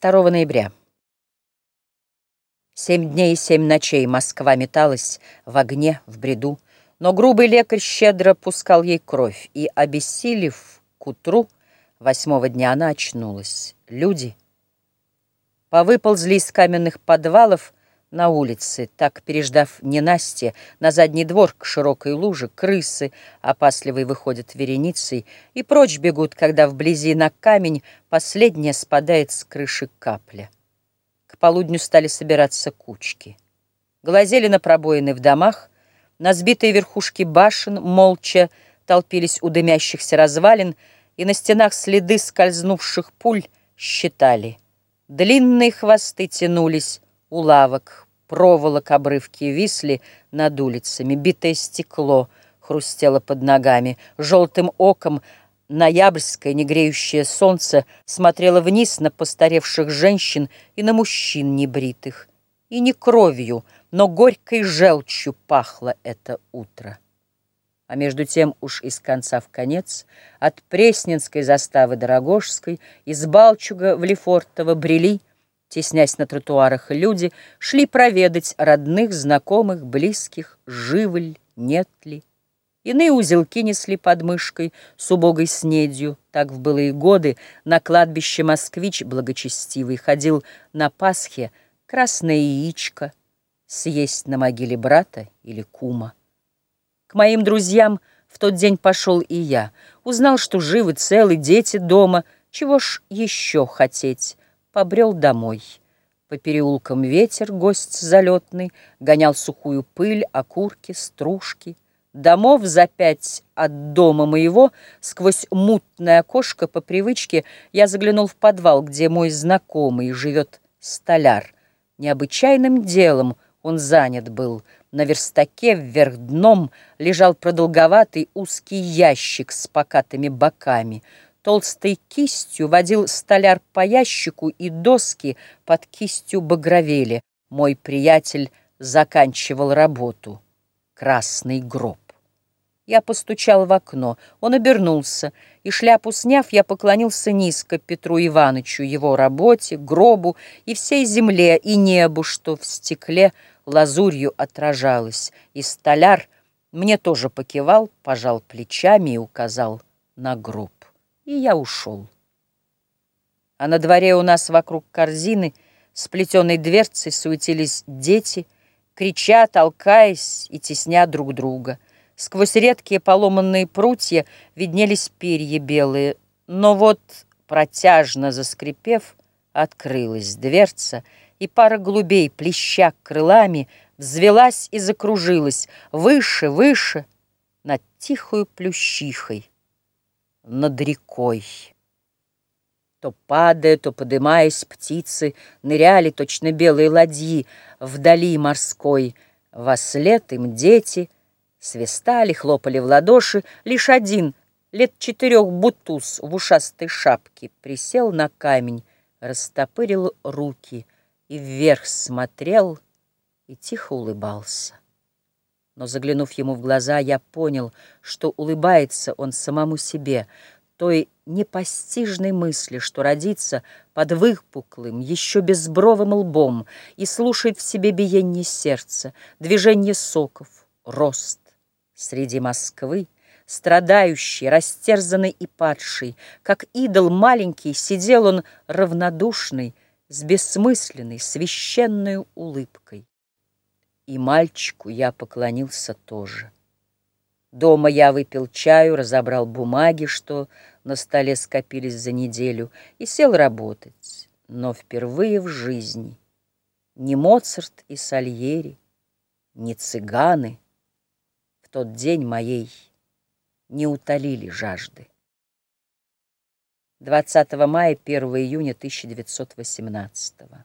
2 ноября. Семь дней и семь ночей Москва металась в огне, в бреду, но грубый лекарь щедро пускал ей кровь, и, обессилев к утру, восьмого дня она очнулась. Люди повыползли из каменных подвалов, на улице, так переждав ненастье, на задний двор к широкой луже, крысы опасливые выходят вереницей и прочь бегут, когда вблизи на камень последняя спадает с крыши капля. К полудню стали собираться кучки. Глазели на пробоины в домах, на сбитые верхушки башен молча толпились у дымящихся развалин, и на стенах следы скользнувших пуль считали. Длинные хвосты тянулись у лавок, Проволок обрывки висли над улицами, битое стекло хрустело под ногами, желтым оком ноябрьское негреющее солнце смотрело вниз на постаревших женщин и на мужчин небритых. И не кровью, но горькой желчью пахло это утро. А между тем уж из конца в конец, от Пресненской заставы Дорогожской, из Балчуга в Лефортово брели — Теснясь на тротуарах, люди шли проведать родных, знакомых, близких, живы ли, нет ли. Иные узелки несли под мышкой с убогой снедью. Так в былые годы на кладбище москвич благочестивый ходил на Пасхе красное яичко съесть на могиле брата или кума. К моим друзьям в тот день пошел и я. Узнал, что живы целы дети дома. Чего ж еще хотеть? Побрел домой. По переулкам ветер, гость залетный, Гонял сухую пыль, окурки, стружки. Домов за пять от дома моего Сквозь мутное окошко по привычке Я заглянул в подвал, где мой знакомый Живет столяр. Необычайным делом он занят был. На верстаке вверх дном Лежал продолговатый узкий ящик С покатыми боками — Толстой кистью водил столяр по ящику, и доски под кистью багровели. Мой приятель заканчивал работу. Красный гроб. Я постучал в окно. Он обернулся, и, шляпу сняв, я поклонился низко Петру Ивановичу, его работе, гробу и всей земле, и небу, что в стекле лазурью отражалось. И столяр мне тоже покивал, пожал плечами и указал на гроб и я ушел. А на дворе у нас вокруг корзины с плетеной дверцей суетились дети, крича, толкаясь и тесня друг друга. Сквозь редкие поломанные прутья виднелись перья белые, но вот, протяжно заскрипев, открылась дверца, и пара голубей, плеща крылами, взвелась и закружилась выше, выше, над тихою плющихой над рекой. То падая, то подымаясь, птицы ныряли точно белые ладьи вдали морской. Вослед им дети свистали, хлопали в ладоши. Лишь один, лет четырех бутуз в ушастой шапке, присел на камень, растопырил руки и вверх смотрел и тихо улыбался. Но, заглянув ему в глаза, я понял, что улыбается он самому себе, той непостижной мысли, что родится под выпуклым, еще безбровым лбом и слушает в себе биение сердца, движение соков, рост. Среди Москвы, страдающий, растерзанный и падший, как идол маленький, сидел он равнодушный, с бессмысленной, священной улыбкой. И мальчику я поклонился тоже. Дома я выпил чаю, разобрал бумаги, что на столе скопились за неделю, и сел работать. Но впервые в жизни ни Моцарт и Сальери, ни цыганы в тот день моей не утолили жажды. 20 мая, 1 июня 1918 года.